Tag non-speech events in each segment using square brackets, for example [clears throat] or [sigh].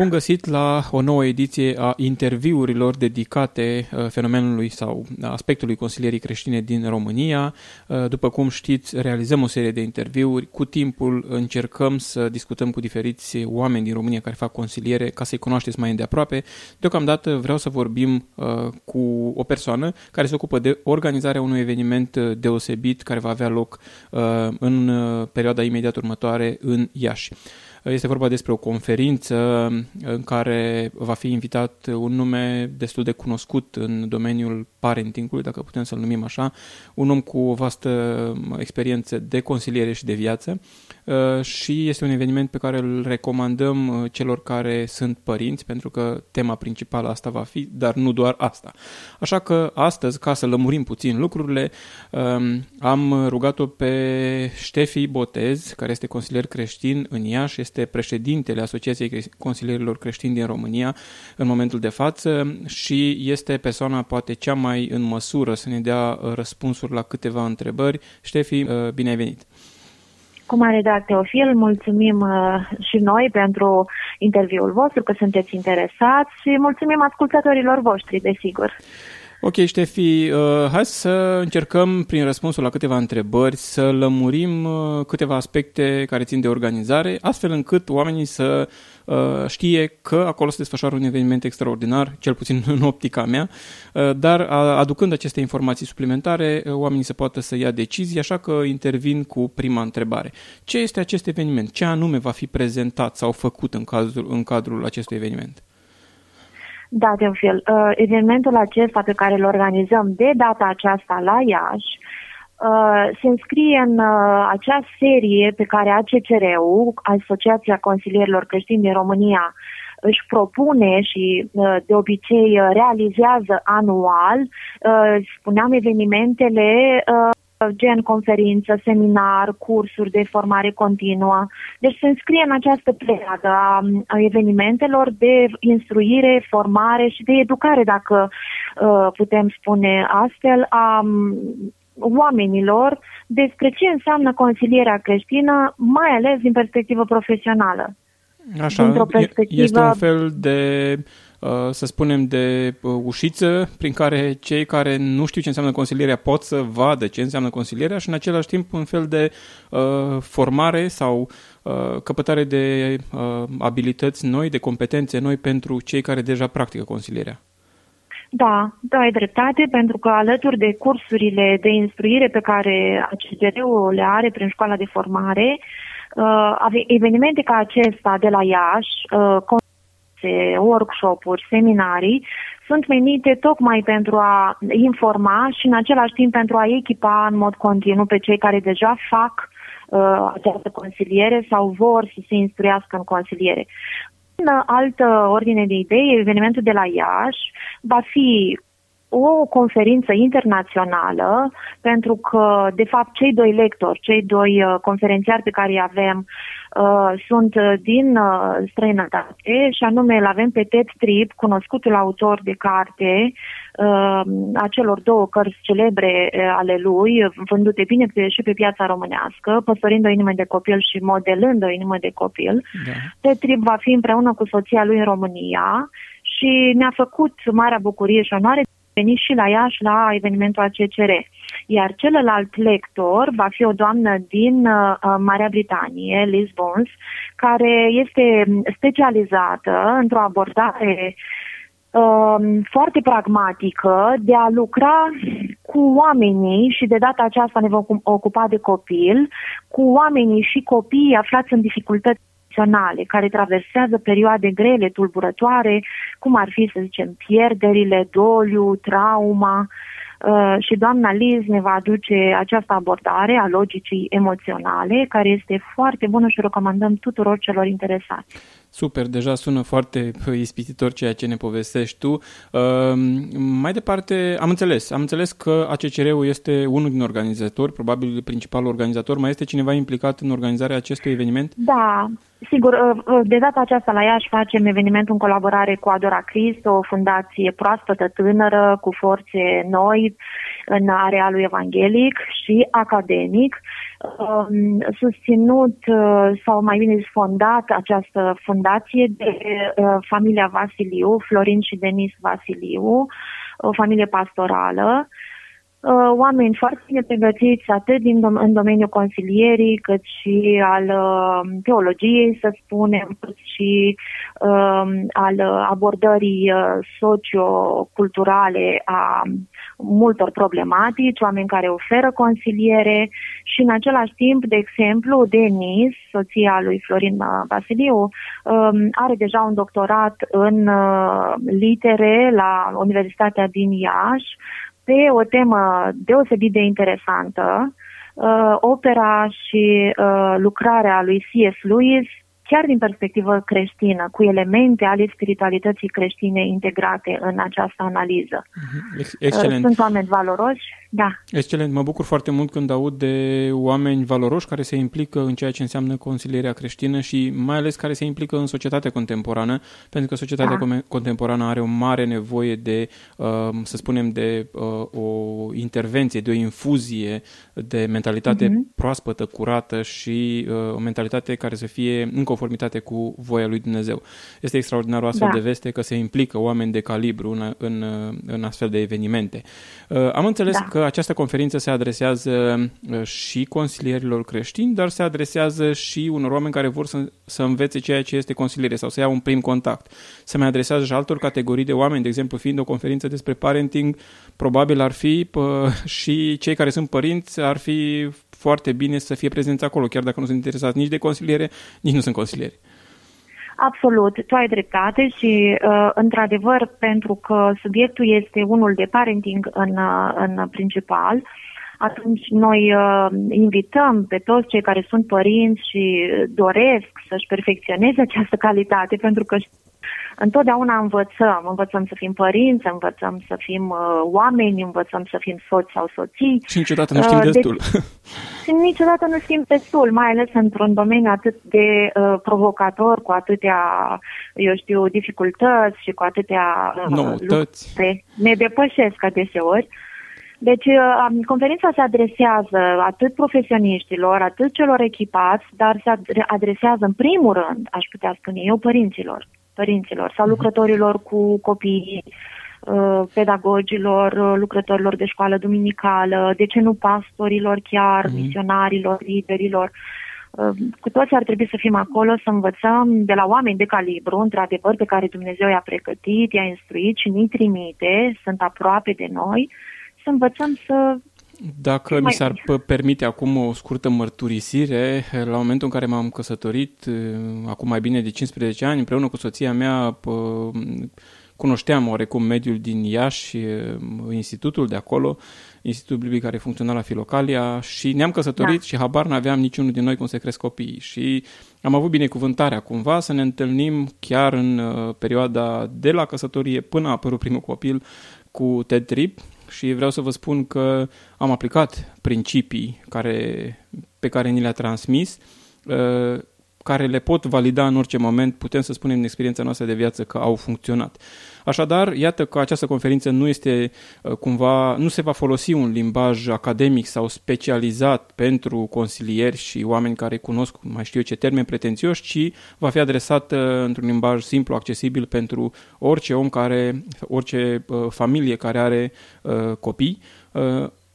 Bun găsit la o nouă ediție a interviurilor dedicate uh, fenomenului sau aspectului consilierii creștine din România. Uh, după cum știți, realizăm o serie de interviuri. Cu timpul încercăm să discutăm cu diferiți oameni din România care fac consiliere ca să-i cunoașteți mai îndeaproape. Deocamdată vreau să vorbim uh, cu o persoană care se ocupă de organizarea unui eveniment deosebit care va avea loc în perioada imediat următoare în Iași. Este vorba despre o conferință în care va fi invitat un nume destul de cunoscut în domeniul parentingului, dacă putem să-l numim așa, un om cu o vastă experiență de consiliere și de viață. uh, și este un eveniment pe care îl recomandăm uh, celor care sunt părinți, pentru că tema principală asta va fi, dar nu doar asta. Așa că astăzi, ca să lămurim puțin lucrurile, um, am rugat-o pe Ștefi Botez, care este consilier creștin în Iași, este președintele Asociației Consilierilor Creștini din România în momentul de față și este persoana poate cea mai în măsură să ne dea uh, răspunsuri la câteva întrebări. Ștefi, uh, bine ai venit! Cu mare drag, Teofil, mulțumim uh, și noi pentru interviul vostru, că sunteți interesați și mulțumim ascultătorilor voștri, desigur. Ok, Ștefi, uh, hai să încercăm prin răspunsul la câteva întrebări să lămurim uh, câteva aspecte care țin de organizare, astfel încât oamenii să uh, știe că acolo se desfășoară un eveniment extraordinar, cel puțin în optica mea, uh, dar aducând aceste informații suplimentare, uh, oamenii să poată să ia decizii, așa că intervin cu prima întrebare. Ce este acest eveniment? Ce anume va fi prezentat sau făcut în, cazul, în cadrul acestui eveniment? Da, Teofil, uh, evenimentul acesta pe care îl organizăm de data aceasta la Iași uh, se înscrie în uh, acea serie pe care ACCR-ul, Asociația Consilierilor Creștini din România, își propune și uh, de obicei uh, realizează anual, uh, spuneam, evenimentele gen conferință, seminar, cursuri de formare continuă. Deci se înscrie în această pleiadă a, a evenimentelor de instruire, formare și de educare, dacă uh, putem spune astfel, a oamenilor despre ce înseamnă consilierea creștină, mai ales din perspectivă profesională. Așa, perspectivă... este un fel de Uh, să spunem, de uh, ușiță prin care cei care nu știu ce înseamnă consilierea pot să vadă ce înseamnă consilierea și în același timp un fel de uh, formare sau uh, căpătare de uh, abilități noi, de competențe noi pentru cei care deja practică consilierea. Da, da, ai dreptate, pentru că alături de cursurile de instruire pe care ACGR-ul le are prin școala de formare, uh, evenimente ca acesta de la Iași, uh, conferințe, workshop-uri, seminarii, sunt menite tocmai pentru a informa și în același timp pentru a echipa în mod continuu pe cei care deja fac uh, această consiliere sau vor să se instruiască în consiliere. În altă ordine de idei, evenimentul de la Iași va fi o conferință internațională, pentru că, de fapt, cei doi lectori, cei doi uh, conferențiari pe care îi avem, uh, sunt uh, din uh, străinătate și anume îl avem pe Ted Tripp, cunoscutul autor de carte uh, a celor două cărți celebre uh, ale lui, vândute bine pe, și pe piața românească, Păstorind o inimă de copil și modelând o inimă de copil. Da. Ted Tripp va fi împreună cu soția lui în România și ne-a făcut marea bucurie și onoare veni și la Iași la evenimentul ACCR. Iar celălalt lector va fi o doamnă din uh, Marea Britanie, Liz Bones, care este specializată într-o abordare uh, foarte pragmatică de a lucra cu oamenii și de data aceasta ne vom ocupa de copil, cu oamenii și copiii aflați în dificultăți emoționale, care traversează perioade grele, tulburătoare, cum ar fi, să zicem, pierderile, doliu, trauma, Uh, și doamna Liz ne va aduce această abordare a logicii emoționale, care este foarte bună și o recomandăm tuturor celor interesați. Super, deja sună foarte [laughs] ispititor ceea ce ne povestești tu. Uh, mai departe, am înțeles, am înțeles că ACCR-ul este unul din organizatori, probabil principalul organizator. Mai este cineva implicat în organizarea acestui eveniment? Da, Sigur, uh, uh, de data aceasta la Iași facem evenimentul în colaborare cu Adora Crist, o fundație proaspătă tânără cu forțe noi în arealul evanghelic și academic. Um, susținut uh, sau mai bine fondat această fundație de familia Vasiliu, Florin și Denis Vasiliu, o familie pastorală Uh, oameni foarte bine pregătiți atât din dom- în domeniul consilierii cât și al uh, teologiei, să spunem, cât și uh, al abordării uh, socioculturale a multor problematici, oameni care oferă consiliere și în același timp, de exemplu, Denis, soția lui Florin Vasiliu, um, are deja un doctorat în uh, litere la Universitatea din Iași, pe o temă deosebit de interesantă, uh, opera și uh, lucrarea lui C.S. Lewis, chiar din perspectivă creștină, cu elemente ale spiritualității creștine integrate în această analiză. Mhm. Excelent. Sunt oameni valoroși da. Excelent. Mă bucur foarte mult când aud de oameni valoroși care se implică în ceea ce înseamnă consilierea creștină și mai ales care se implică în societatea contemporană, pentru că societatea da. contemporană are o mare nevoie de, uh, să spunem, de uh, o intervenție, de o infuzie de mentalitate uh-huh. proaspătă, curată și uh, o mentalitate care să fie în conformitate cu voia lui Dumnezeu. Este extraordinar o astfel da. de veste că se implică oameni de calibru în, în, în astfel de evenimente. Am înțeles da. că această conferință se adresează uh, și consilierilor creștini, dar se adresează și unor oameni care vor să, să învețe ceea ce este consiliere sau să iau un prim contact. Se mai adresează și altor categorii de oameni, de exemplu, fiind o conferință despre parenting, probabil ar fi pă, [laughs] și cei care sunt părinți, ar fi foarte bine să fie prezenți acolo, chiar dacă nu sunt interesați nici de consiliere, nici nu sunt consilieri. Absolut, tu ai dreptate și, uh, într-adevăr, pentru că subiectul este unul de parenting în, uh, în principal, atunci noi uh, invităm pe toți cei care sunt părinți și doresc să-și perfecționeze această calitate, pentru că întotdeauna învățăm, învățăm să fim părinți, învățăm să fim uh, oameni, învățăm să fim soți sau soții. Și niciodată nu știm uh, destul. De, [laughs] și niciodată nu știm destul, mai ales într-un domeniu atât de uh, provocator, cu atâtea, eu știu, dificultăți și cu atâtea uh, noutăți. Lucruri. Ne depășesc adeseori. Deci, uh, conferința se adresează atât profesioniștilor, atât celor echipați, dar se adresează în primul rând, aș putea spune eu, părinților părinților sau mhm. lucrătorilor cu copii, uh, pedagogilor, uh, lucrătorilor de școală duminicală, de ce nu pastorilor chiar, mm. misionarilor, liderilor. Uh, cu toți ar trebui să fim acolo, să învățăm de la oameni de calibru, într-adevăr, pe care Dumnezeu i-a pregătit, i-a instruit și ni trimite, sunt aproape de noi, să învățăm să dacă mai... mi s-ar permite acum o scurtă mărturisire, la momentul în care m-am căsătorit, uh, acum mai bine de 15 ani, împreună cu soția mea, cunoșteam oarecum mediul din Iași, uh, institutul de acolo, institutul biblic care funcționa la Filocalia și ne-am căsătorit da. și habar n-aveam niciunul din noi cum se cresc copiii. Și am avut binecuvântarea cumva să ne întâlnim chiar în uh, perioada de la căsătorie până a apărut primul copil cu Ted Trip, și vreau să vă spun că am aplicat principii care, pe care ni le-a transmis, uh, care le pot valida în orice moment, putem să spunem în experiența noastră de viață că au funcționat. Așadar, iată că această conferință nu este uh, cumva, nu se va folosi un limbaj academic sau specializat pentru consilieri și oameni care cunosc, mai știu eu ce termeni pretențioși, ci va fi adresată într-un limbaj simplu, accesibil pentru orice om care, orice uh, familie care are uh, copii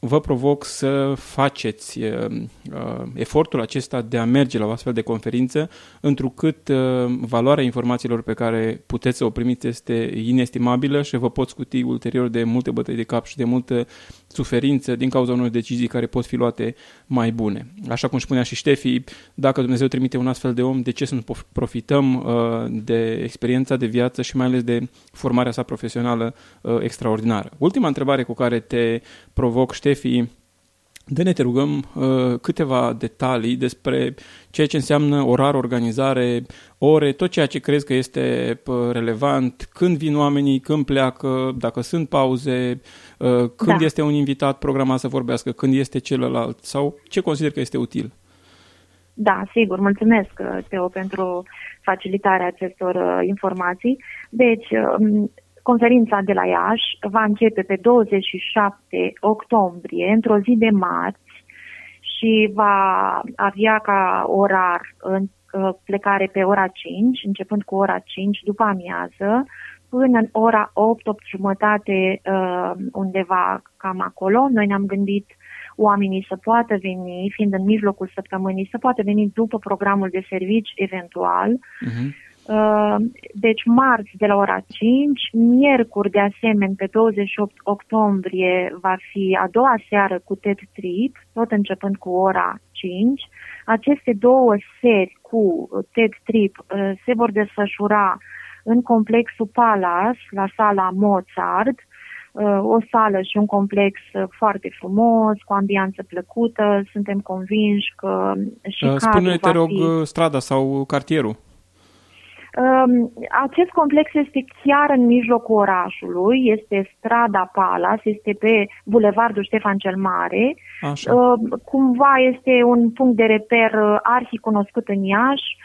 vă provoc să faceți uh, uh, efortul acesta de a merge la o astfel de conferință, întrucât uh, valoarea informațiilor pe care puteți să o primiți este inestimabilă și vă pot scuti ulterior de multe bătăi de cap și de multă suferință din cauza unor decizii care pot fi luate mai bune. Așa cum spunea și Ștefi, dacă Dumnezeu trimite un astfel de om, de ce să nu profităm uh, de experiența de viață și mai ales de formarea sa profesională uh, extraordinară? Ultima întrebare cu care te provoc, Ștefi, de ne te rugăm uh, câteva detalii despre ceea ce înseamnă orar, organizare, ore, tot ceea ce crezi că este uh, relevant, când vin oamenii, când pleacă, dacă sunt pauze, uh, când da. este un invitat programat să vorbească, când este celălalt sau ce consider că este util. Da, sigur, mulțumesc, Teo, pentru facilitarea acestor informații. Deci, um, conferința de la Iași va începe pe 27 octombrie, într-o zi de marți, și va avea ca orar în plecare pe ora 5, începând cu ora 5 după amiază, până în ora 8, 8 jumătate uh, undeva cam acolo. Noi ne-am gândit oamenii să poată veni, fiind în mijlocul săptămânii, să poată veni după programul de servici eventual. Uh-huh. Deci marți de la ora 5, miercuri de asemenea pe 28 octombrie va fi a doua seară cu TED Trip, tot începând cu ora 5. Aceste două seri cu TED Trip uh, se vor desfășura în complexul Palace, la sala Mozart, uh, o sală și un complex foarte frumos, cu ambianță plăcută. Suntem convinși că și uh, Spune-te, te rog, fi... strada sau cartierul. Um, acest complex este chiar în mijlocul orașului, este strada Palace, este pe Bulevardul Ștefan cel Mare. Așa. Uh, cumva este un punct de reper uh, arhi cunoscut în Iași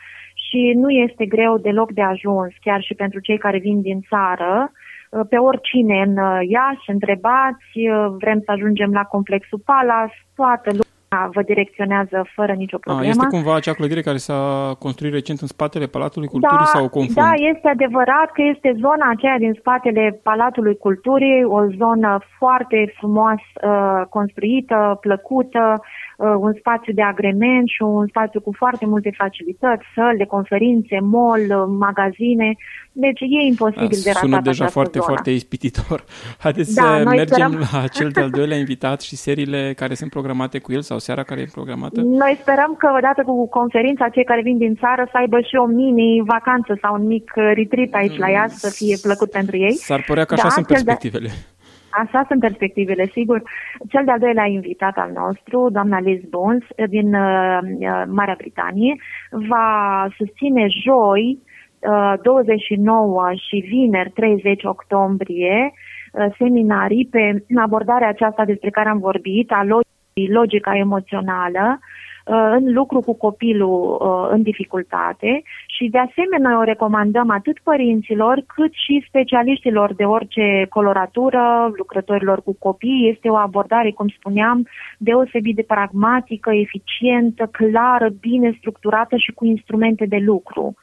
și nu este greu deloc de ajuns, chiar și pentru cei care vin din țară. Uh, pe oricine în Iași, întrebați, vrem să ajungem la complexul Palace, toată lumea vă direcționează fără nicio problemă. A, este cumva acea clădire care s-a construit recent în spatele Palatului Culturii da, sau confund? Da, este adevărat că este zona aceea din spatele Palatului Culturii, o zonă foarte frumos uh, construită, plăcută, uh, un spațiu de agrement și un spațiu cu foarte multe facilități, săli de conferințe, mall, uh, magazine. Deci e imposibil da, de ratat Sună deja foarte, zonă. foarte ispititor. [laughs] Haideți da, să mergem sperăm... la cel de-al doilea invitat și seriile care sunt programate cu el sau seara care e programată? Noi sperăm că odată cu conferința, cei care vin din țară să aibă și o mini-vacanță sau un mic retreat aici la ea să fie plăcut pentru ei. S-ar părea că așa da, sunt perspectivele. De... Așa sunt perspectivele, sigur. Cel de-al doilea invitat al nostru, doamna Liz Bones, din uh, uh Marea Britanie, va susține joi, uh, 29 și vineri, 30 octombrie, uh, seminarii pe abordarea aceasta despre care am vorbit, a logica emoțională, uh, în lucru cu copilul uh, în dificultate și de asemenea o recomandăm atât părinților cât și specialiștilor de orice coloratură, lucrătorilor cu copii. Este o abordare, cum spuneam, deosebit de pragmatică, eficientă, clară, bine structurată și cu instrumente de lucru.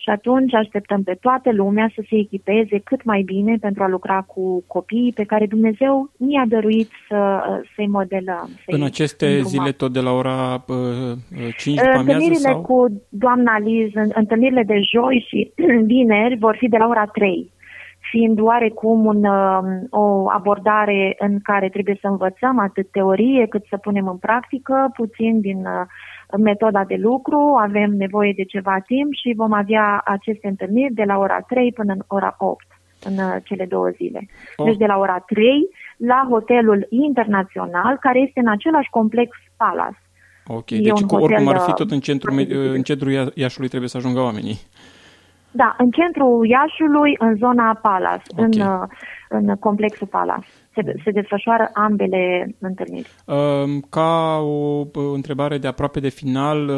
Și atunci așteptăm pe toată lumea să se echipeze cât mai bine pentru a lucra cu copiii pe care Dumnezeu mi-a dăruit să, să-i modelăm. Să în aceste îndrumăm. zile tot de la ora uh, 5 după Întâlnirile sau? cu doamna Liz, întâlnirile de joi și [clears throat] vineri vor fi de la ora 3 fiind oarecum un, um, o abordare în care trebuie să învățăm atât teorie cât să punem în practică puțin din uh, metoda de lucru, avem nevoie de ceva timp și vom avea aceste întâlniri de la ora 3 până în ora 8 în uh, cele două zile. Oh. Deci de la ora 3 la hotelul internațional care este în același complex Palace. Ok, e deci cu, oricum ar fi tot în centrul, în centrul Iașului trebuie să ajungă oamenii. Da, în centrul Iașului, în zona Palace, okay. în, uh, în complexul Palace se, se desfășoară ambele întâlniri. Ca o întrebare de aproape de final,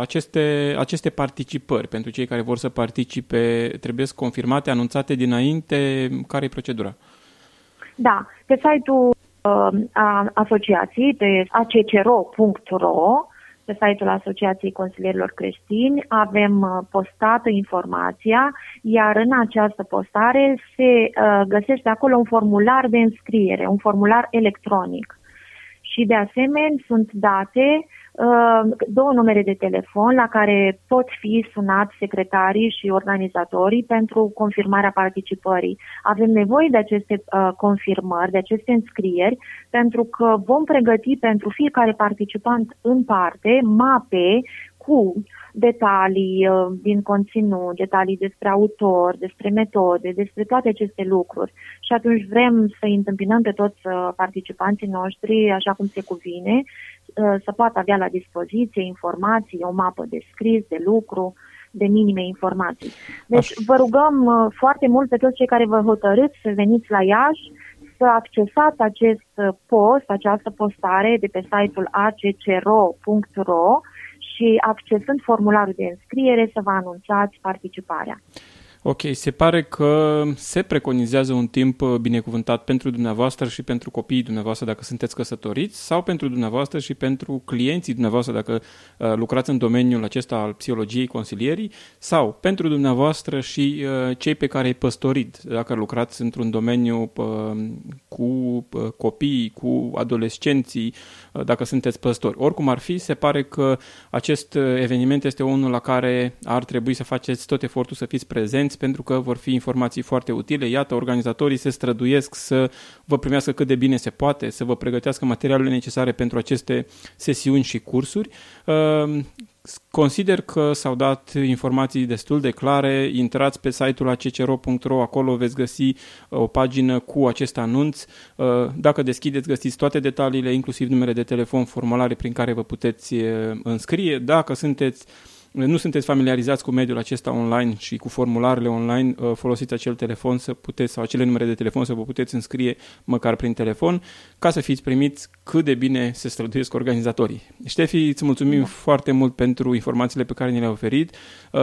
aceste, aceste participări pentru cei care vor să participe trebuie să confirmate, anunțate dinainte? Care e procedura? Da, pe site-ul a asociației, pe accro.ro, pe site-ul Asociației Consilierilor Creștini avem uh, postată informația, iar în această postare se uh, găsește acolo un formular de înscriere, un formular electronic. Și de asemenea sunt date Uh, două numere de telefon la care pot fi sunați secretarii și organizatorii pentru confirmarea participării. Avem nevoie de aceste uh, confirmări, de aceste înscrieri, pentru că vom pregăti pentru fiecare participant în parte mape cu detalii uh, din conținut, detalii despre autor, despre metode, despre toate aceste lucruri. Și atunci vrem să întâmpinăm pe toți uh, participanții noștri așa cum se cuvine, uh, să poată avea la dispoziție informații, o mapă de scris, de lucru, de minime informații. Deci vă rugăm foarte mult pe toți cei care vă hotărâți să veniți la Iași, să accesați acest post, această postare de pe site-ul accro.ro și accesând formularul de înscriere să vă anunțați participarea. Ok, se pare că se preconizează un timp uh, binecuvântat pentru dumneavoastră și pentru copiii dumneavoastră dacă sunteți căsătoriți sau pentru dumneavoastră și pentru clienții dumneavoastră dacă uh, lucrați în domeniul acesta al psihologiei consilierii sau pentru dumneavoastră și uh, cei pe care îi păstorit dacă lucrați într-un domeniu uh, cu uh, copii, cu adolescenții, uh, dacă sunteți păstori. Oricum ar fi, se pare că acest uh, eveniment este unul la care ar trebui să faceți tot efortul să fiți prezenți pentru că vor fi informații foarte utile. Iată, organizatorii se străduiesc să vă primească cât de bine se poate, să vă pregătească materialele necesare pentru aceste sesiuni și cursuri. Ehm, consider că s-au dat informații destul de clare. Intrați pe site-ul accro.ro, acolo veți găsi uh, o pagină cu acest anunț. Uh, dacă deschideți, găsiți toate detaliile, inclusiv numere de telefon, formulare prin care vă puteți uh, înscrie. Dacă sunteți nu sunteți familiarizați cu mediul acesta online și cu formularele online, uh, folosiți acel telefon să puteți, sau acele numere de telefon să vă puteți înscrie măcar prin telefon, ca să fiți primiți cât de bine se străduiesc organizatorii. Ștefi, îți mulțumim da. foarte mult pentru informațiile pe care ni le-ai oferit. Uh,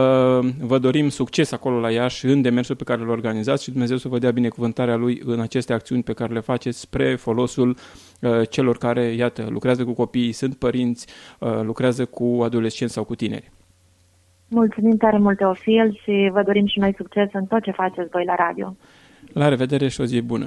vă dorim succes acolo la Iași în demersul pe care îl organizați și Dumnezeu să vă dea binecuvântarea Lui în aceste acțiuni pe care le faceți spre folosul uh, celor care, iată, lucrează cu copiii, sunt părinți, lucrează cu adolescenți sau cu tineri. Mulțumim tare mult, Teofil, și vă dorim și noi succes în tot ce faceți voi la radio. La revedere și o zi bună!